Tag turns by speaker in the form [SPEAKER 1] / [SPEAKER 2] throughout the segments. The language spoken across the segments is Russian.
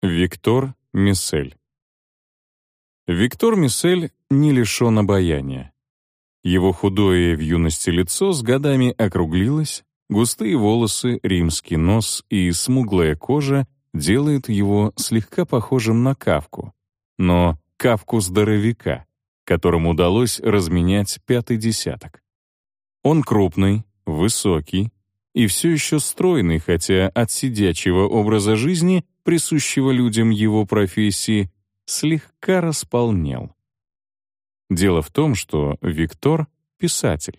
[SPEAKER 1] Виктор Миссель Виктор Миссель не лишен обаяния. Его худое в юности лицо с годами округлилось, густые волосы, римский нос и смуглая кожа делают его слегка похожим на Кавку, но Кавку-здоровяка, которому удалось разменять пятый десяток. Он крупный, высокий и все еще стройный, хотя от сидячего образа жизни, присущего людям его профессии, слегка располнел. Дело в том, что Виктор — писатель.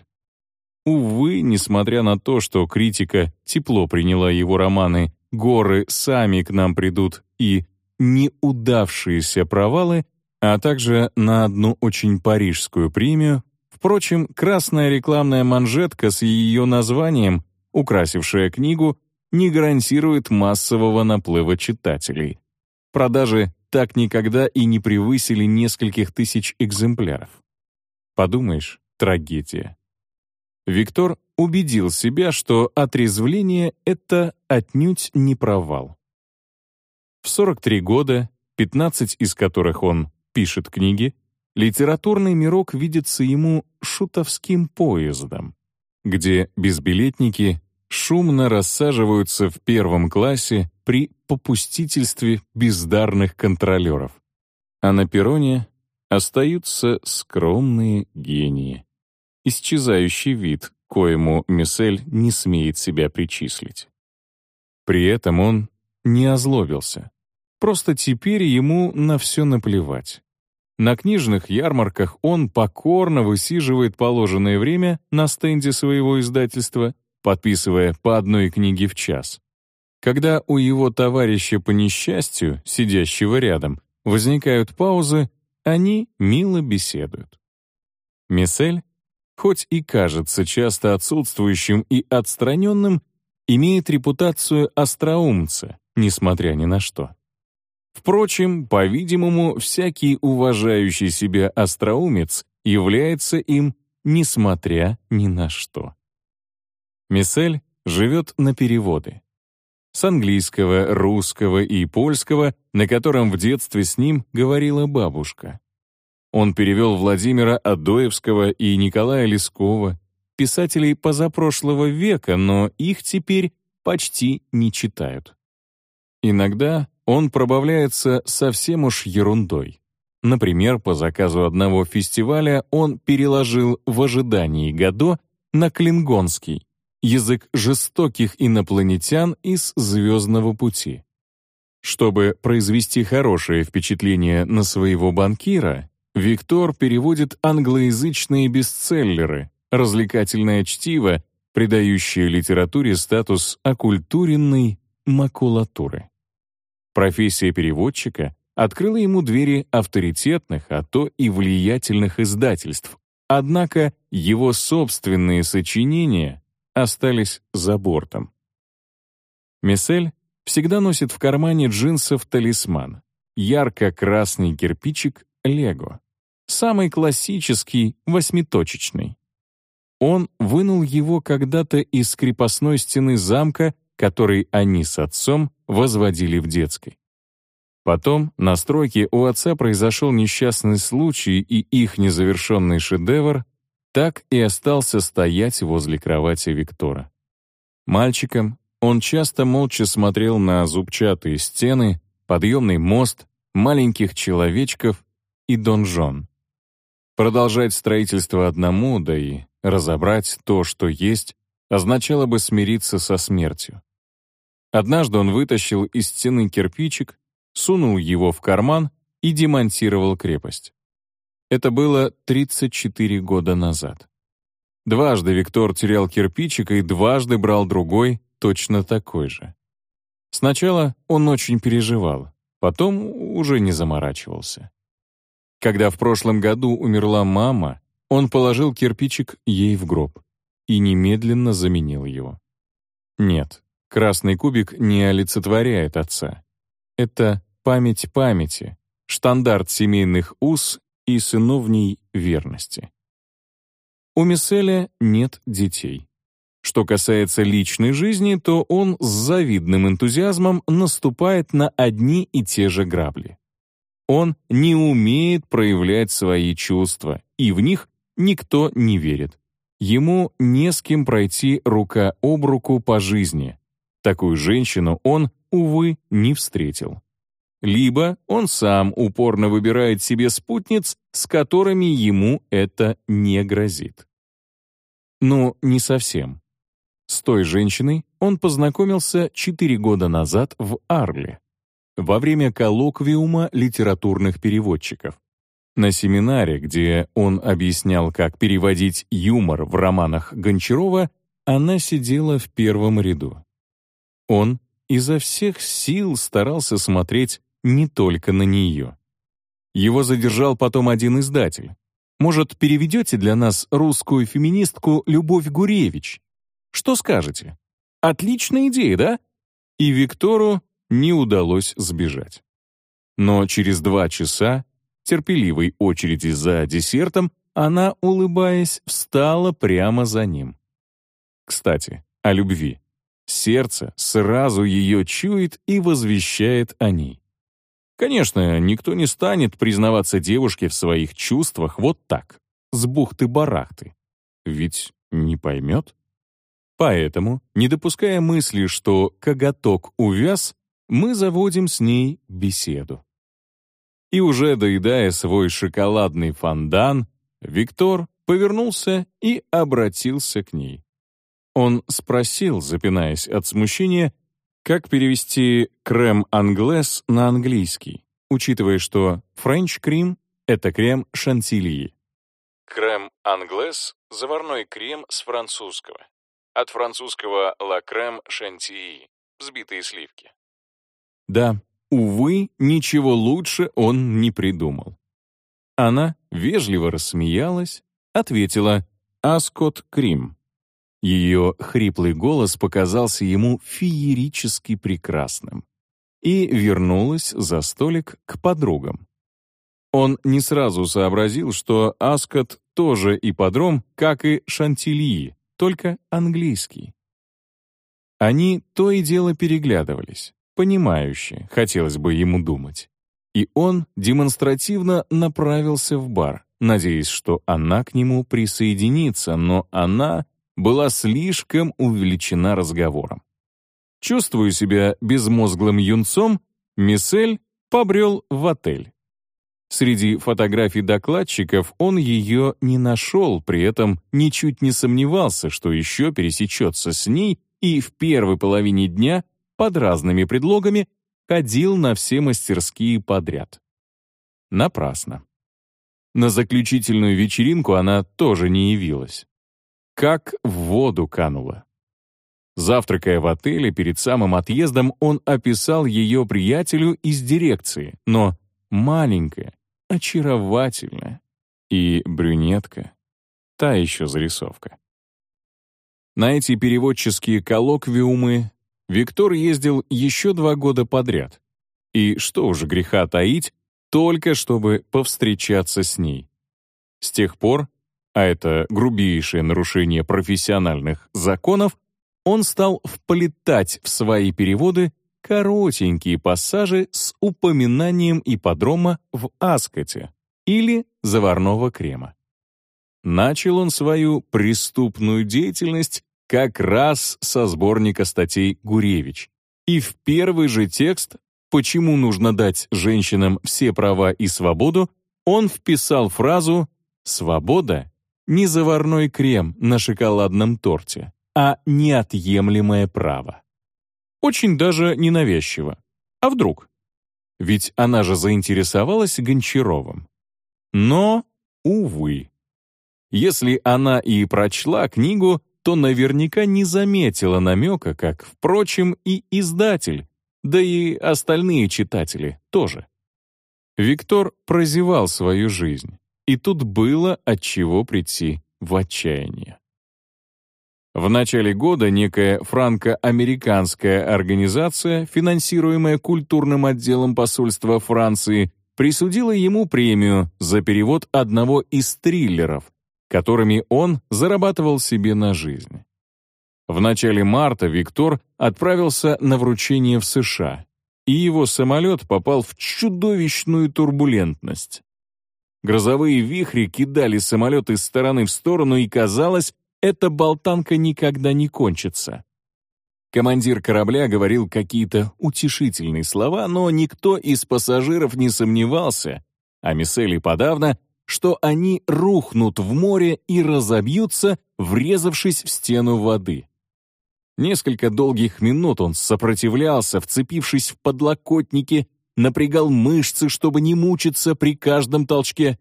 [SPEAKER 1] Увы, несмотря на то, что критика тепло приняла его романы «Горы сами к нам придут» и «Неудавшиеся провалы», а также на одну очень парижскую премию, впрочем, красная рекламная манжетка с ее названием, украсившая книгу, не гарантирует массового наплыва читателей. Продажи так никогда и не превысили нескольких тысяч экземпляров. Подумаешь, трагедия. Виктор убедил себя, что отрезвление — это отнюдь не провал. В 43 года, 15 из которых он пишет книги, литературный мирок видится ему шутовским поездом, где безбилетники шумно рассаживаются в первом классе при попустительстве бездарных контролеров. А на перроне остаются скромные гении. Исчезающий вид, коему Миссель не смеет себя причислить. При этом он не озлобился. Просто теперь ему на все наплевать. На книжных ярмарках он покорно высиживает положенное время на стенде своего издательства подписывая по одной книге в час. Когда у его товарища по несчастью, сидящего рядом, возникают паузы, они мило беседуют. Мисель, хоть и кажется часто отсутствующим и отстраненным, имеет репутацию остроумца, несмотря ни на что. Впрочем, по-видимому, всякий уважающий себя остроумец является им, несмотря ни на что. Мисель живет на переводы. С английского, русского и польского, на котором в детстве с ним говорила бабушка. Он перевел Владимира Адоевского и Николая Лескова, писателей позапрошлого века, но их теперь почти не читают. Иногда он пробавляется совсем уж ерундой. Например, по заказу одного фестиваля он переложил «В ожидании Годо» на клингонский, язык жестоких инопланетян из «Звездного пути». Чтобы произвести хорошее впечатление на своего банкира, Виктор переводит англоязычные бестселлеры, развлекательное чтиво, придающее литературе статус оккультуренной макулатуры. Профессия переводчика открыла ему двери авторитетных, а то и влиятельных издательств, однако его собственные сочинения остались за бортом. Мисель всегда носит в кармане джинсов талисман, ярко-красный кирпичик Лего, самый классический, восьмиточечный. Он вынул его когда-то из крепостной стены замка, который они с отцом возводили в детской. Потом на стройке у отца произошел несчастный случай, и их незавершенный шедевр так и остался стоять возле кровати Виктора. Мальчиком он часто молча смотрел на зубчатые стены, подъемный мост, маленьких человечков и донжон. Продолжать строительство одному, да и разобрать то, что есть, означало бы смириться со смертью. Однажды он вытащил из стены кирпичик, сунул его в карман и демонтировал крепость. Это было 34 года назад. Дважды Виктор терял кирпичик и дважды брал другой, точно такой же. Сначала он очень переживал, потом уже не заморачивался. Когда в прошлом году умерла мама, он положил кирпичик ей в гроб и немедленно заменил его. Нет, красный кубик не олицетворяет отца. Это память памяти, штандарт семейных уз и сыновней верности. У Миселя нет детей. Что касается личной жизни, то он с завидным энтузиазмом наступает на одни и те же грабли. Он не умеет проявлять свои чувства, и в них никто не верит. Ему не с кем пройти рука об руку по жизни. Такую женщину он, увы, не встретил. Либо он сам упорно выбирает себе спутниц, с которыми ему это не грозит. Ну, не совсем. С той женщиной он познакомился четыре года назад в Арле, во время коллоквиума литературных переводчиков. На семинаре, где он объяснял, как переводить юмор в романах Гончарова, она сидела в первом ряду. Он изо всех сил старался смотреть не только на нее. Его задержал потом один издатель. «Может, переведете для нас русскую феминистку Любовь Гуревич?» Что скажете? Отличная идея, да? И Виктору не удалось сбежать. Но через два часа, терпеливой очереди за десертом, она, улыбаясь, встала прямо за ним. Кстати, о любви. Сердце сразу ее чует и возвещает о ней. Конечно, никто не станет признаваться девушке в своих чувствах вот так, с бухты-барахты. Ведь не поймет. Поэтому, не допуская мысли, что коготок увяз, мы заводим с ней беседу. И уже доедая свой шоколадный фондан, Виктор повернулся и обратился к ней. Он спросил, запинаясь от смущения, как перевести crème anglaise на английский, учитывая, что French cream — это крем шантильи. Крем англес — заварной крем с французского. От французского «la crème chantilly» — взбитые сливки. Да, увы, ничего лучше он не придумал. Она вежливо рассмеялась, ответила «Аскот Крим». Ее хриплый голос показался ему феерически прекрасным и вернулась за столик к подругам. Он не сразу сообразил, что Аскот тоже ипподром, как и Шантильи, только английский. Они то и дело переглядывались, понимающе, хотелось бы ему думать. И он демонстративно направился в бар, надеясь, что она к нему присоединится, но она была слишком увлечена разговором. Чувствуя себя безмозглым юнцом, Миссель побрел в отель. Среди фотографий докладчиков он ее не нашел, при этом ничуть не сомневался, что еще пересечется с ней и в первой половине дня под разными предлогами ходил на все мастерские подряд. Напрасно. На заключительную вечеринку она тоже не явилась. Как в воду канула. Завтракая в отеле перед самым отъездом, он описал ее приятелю из дирекции, но маленькая, очаровательная. И брюнетка — та еще зарисовка. На эти переводческие коллоквиумы Виктор ездил еще два года подряд. И что уж греха таить, только чтобы повстречаться с ней. С тех пор, а это грубейшее нарушение профессиональных законов, он стал вплетать в свои переводы коротенькие пассажи с упоминанием ипподрома в Аскоте или заварного крема. Начал он свою преступную деятельность как раз со сборника статей «Гуревич». И в первый же текст «Почему нужно дать женщинам все права и свободу» он вписал фразу «Свобода — не заварной крем на шоколадном торте, а неотъемлемое право». Очень даже ненавязчиво. А вдруг? Ведь она же заинтересовалась Гончаровым. Но, увы. Если она и прочла книгу, то наверняка не заметила намека, как, впрочем, и издатель, да и остальные читатели тоже. Виктор прозевал свою жизнь, и тут было от чего прийти в отчаяние. В начале года некая франко-американская организация, финансируемая культурным отделом посольства Франции, присудила ему премию за перевод одного из триллеров, которыми он зарабатывал себе на жизнь. В начале марта Виктор отправился на вручение в США, и его самолет попал в чудовищную турбулентность. Грозовые вихри кидали самолет из стороны в сторону, и казалось, эта болтанка никогда не кончится. Командир корабля говорил какие-то утешительные слова, но никто из пассажиров не сомневался, а Мисели подавно, что они рухнут в море и разобьются, врезавшись в стену воды. Несколько долгих минут он сопротивлялся, вцепившись в подлокотники, напрягал мышцы, чтобы не мучиться при каждом толчке.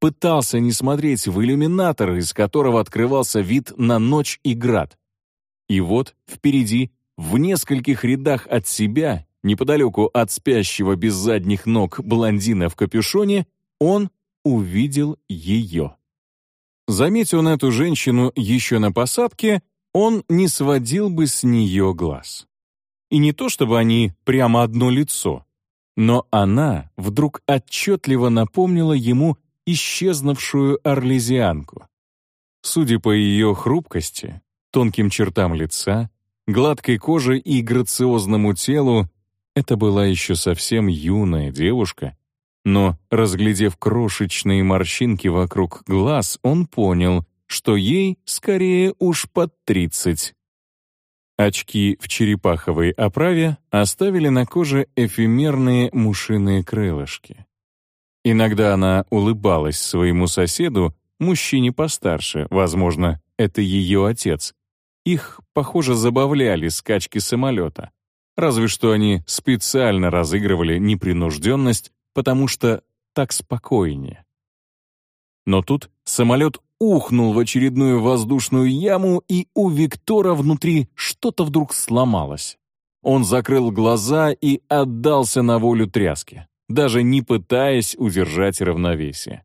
[SPEAKER 1] Пытался не смотреть в иллюминатор, из которого открывался вид на ночь и град. И вот впереди, в нескольких рядах от себя, неподалеку от спящего без задних ног блондина в капюшоне, он увидел ее. Заметил он эту женщину еще на посадке, он не сводил бы с нее глаз. И не то чтобы они прямо одно лицо, но она вдруг отчетливо напомнила ему исчезнувшую орлезианку. Судя по ее хрупкости, тонким чертам лица, гладкой коже и грациозному телу, это была еще совсем юная девушка, но, разглядев крошечные морщинки вокруг глаз, он понял, что ей скорее уж под тридцать. Очки в черепаховой оправе оставили на коже эфемерные мушиные крылышки. Иногда она улыбалась своему соседу, мужчине постарше, возможно, это ее отец. Их, похоже, забавляли скачки самолета. Разве что они специально разыгрывали непринужденность, потому что так спокойнее. Но тут самолет ухнул в очередную воздушную яму, и у Виктора внутри что-то вдруг сломалось. Он закрыл глаза и отдался на волю тряски, даже не пытаясь удержать равновесие.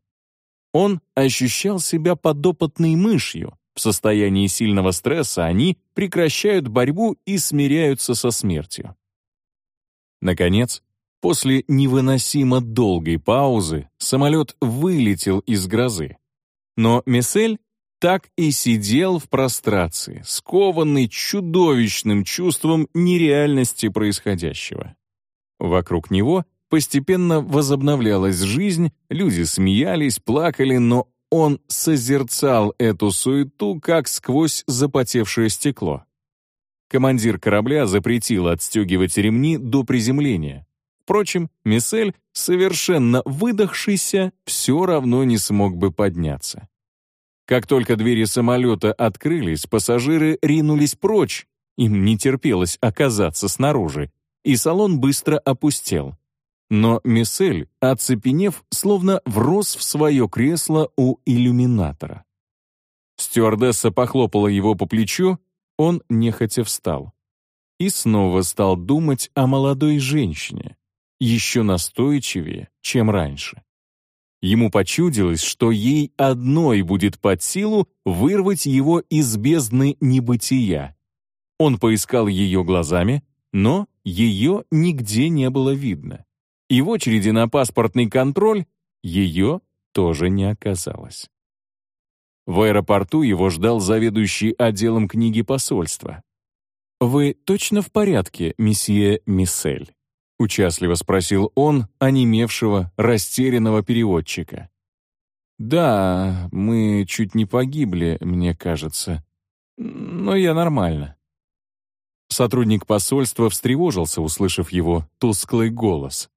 [SPEAKER 1] Он ощущал себя подопытной мышью. В состоянии сильного стресса они прекращают борьбу и смиряются со смертью. Наконец, после невыносимо долгой паузы самолет вылетел из грозы. Но Мессель так и сидел в прострации, скованный чудовищным чувством нереальности происходящего. Вокруг него постепенно возобновлялась жизнь, люди смеялись, плакали, но он созерцал эту суету, как сквозь запотевшее стекло. Командир корабля запретил отстегивать ремни до приземления. Впрочем, Миссель, совершенно выдохшийся, все равно не смог бы подняться. Как только двери самолета открылись, пассажиры ринулись прочь, им не терпелось оказаться снаружи, и салон быстро опустел. Но Миссель, оцепенев, словно врос в свое кресло у иллюминатора. Стюардесса похлопала его по плечу, он нехотя встал. И снова стал думать о молодой женщине, еще настойчивее, чем раньше. Ему почудилось, что ей одной будет под силу вырвать его из бездны небытия. Он поискал ее глазами, но ее нигде не было видно. И в очереди на паспортный контроль ее тоже не оказалось. В аэропорту его ждал заведующий отделом книги посольства. «Вы точно в порядке, месье Миссель?» — участливо спросил он, онемевшего, растерянного переводчика. «Да, мы чуть не погибли, мне кажется. Но я нормально». Сотрудник посольства встревожился, услышав его тусклый голос.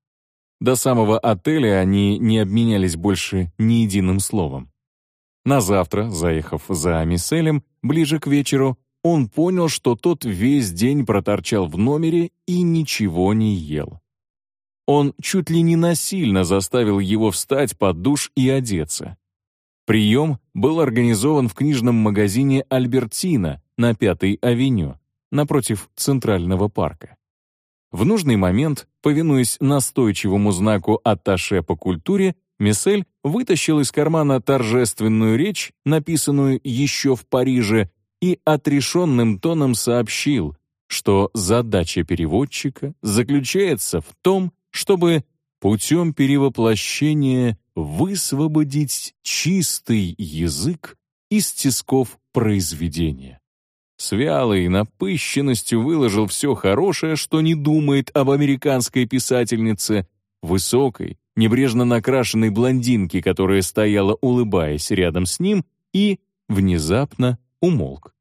[SPEAKER 1] До самого отеля они не обменялись больше ни единым словом. На завтра, заехав за Мисселем, ближе к вечеру, он понял, что тот весь день проторчал в номере и ничего не ел. Он чуть ли не насильно заставил его встать под душ и одеться. Прием был организован в книжном магазине «Альбертина» на Пятой авеню, напротив Центрального парка. В нужный момент, повинуясь настойчивому знаку «Атташе по культуре», Миссель вытащил из кармана торжественную речь, написанную еще в Париже, и отрешенным тоном сообщил, что задача переводчика заключается в том, чтобы путем перевоплощения высвободить чистый язык из тисков произведения. с вялой напыщенностью выложил все хорошее, что не думает об американской писательнице, высокой, небрежно накрашенной блондинке, которая стояла, улыбаясь рядом с ним, и внезапно умолк.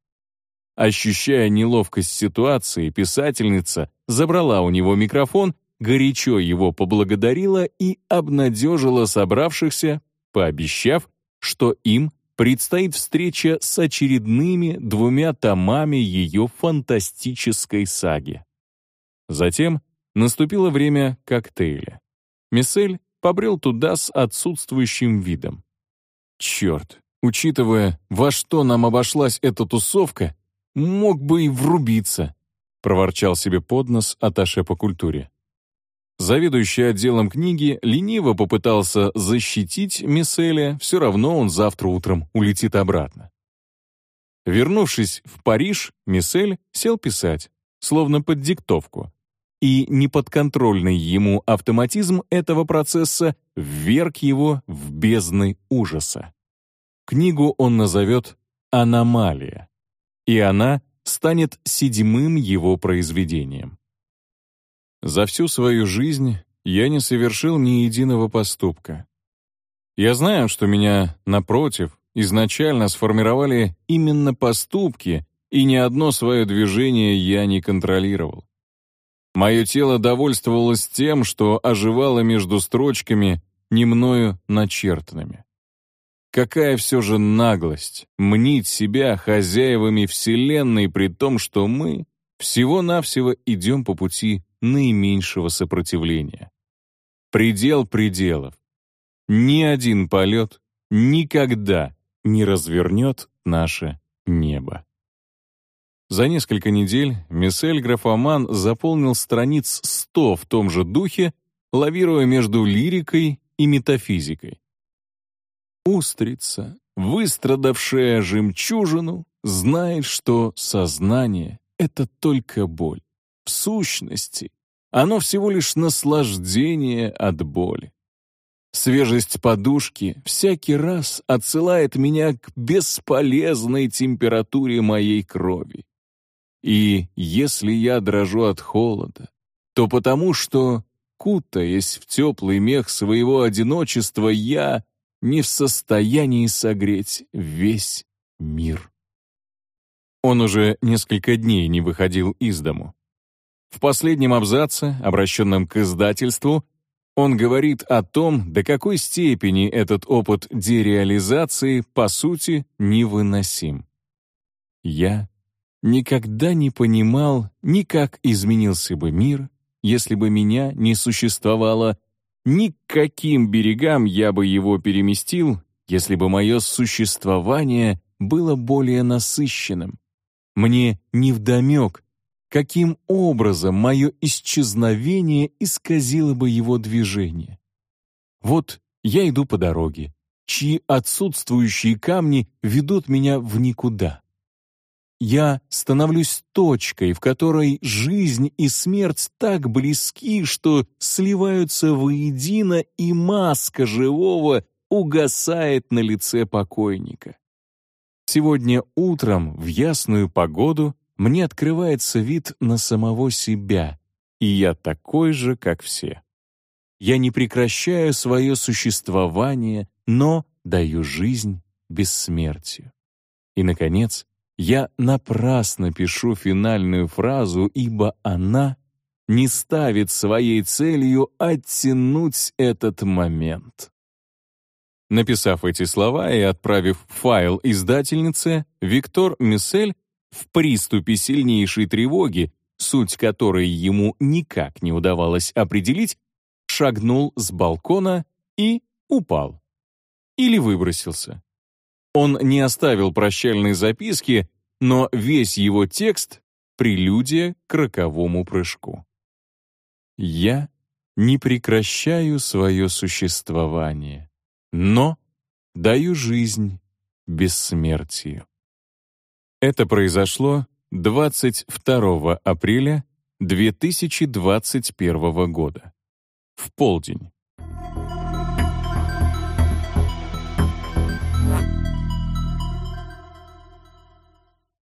[SPEAKER 1] Ощущая неловкость ситуации, писательница забрала у него микрофон, горячо его поблагодарила и обнадежила собравшихся, пообещав, что им предстоит встреча с очередными двумя томами ее фантастической саги. Затем наступило время коктейля. Миссель побрел туда с отсутствующим видом. Черт, учитывая, во что нам обошлась эта тусовка, мог бы и врубиться, проворчал себе под нос Аташе по культуре. Заведующий отделом книги лениво попытался защитить Мисселя, все равно он завтра утром улетит обратно. Вернувшись в Париж, Миссель сел писать, словно под диктовку. И неподконтрольный ему автоматизм этого процесса вверг его в бездны ужаса. Книгу он назовет «Аномалия», и она станет седьмым его произведением. За всю свою жизнь я не совершил ни единого поступка. Я знаю, что меня, напротив, изначально сформировали именно поступки, и ни одно свое движение я не контролировал. Мое тело довольствовалось тем, что оживало между строчками, не мною начертанными. Какая все же наглость мнить себя хозяевами Вселенной, при том, что мы всего-навсего идем по пути наименьшего сопротивления. Предел пределов. Ни один полет никогда не развернет наше небо. За несколько недель Миссель Графоман заполнил страниц сто в том же духе, лавируя между лирикой и метафизикой. Устрица, выстрадавшая жемчужину, знает, что сознание — это только боль. В сущности, оно всего лишь наслаждение от боли. Свежесть подушки всякий раз отсылает меня к бесполезной температуре моей крови. И если я дрожу от холода, то потому что, кутаясь в теплый мех своего одиночества, я не в состоянии согреть весь мир. Он уже несколько дней не выходил из дому. В последнем абзаце, обращенном к издательству, он говорит о том, до какой степени этот опыт дереализации, по сути, невыносим. Я никогда не понимал ни как изменился бы мир, если бы меня не существовало, ни к каким берегам я бы его переместил, если бы мое существование было более насыщенным. Мне невдомек, каким образом мое исчезновение исказило бы его движение. Вот я иду по дороге, чьи отсутствующие камни ведут меня в никуда. Я становлюсь точкой, в которой жизнь и смерть так близки, что сливаются воедино, и маска живого угасает на лице покойника. Сегодня утром в ясную погоду мне открывается вид на самого себя, и я такой же, как все. Я не прекращаю свое существование, но даю жизнь бессмертию. И, наконец, я напрасно пишу финальную фразу, ибо она не ставит своей целью оттянуть этот момент. Написав эти слова и отправив файл издательнице, Виктор Миссель в приступе сильнейшей тревоги, суть которой ему никак не удавалось определить, шагнул с балкона и упал. Или выбросился. Он не оставил прощальной записки, но весь его текст — прелюдия к роковому прыжку. «Я не прекращаю свое существование, но даю жизнь бессмертию». Это произошло 22 апреля 2021 года, в полдень.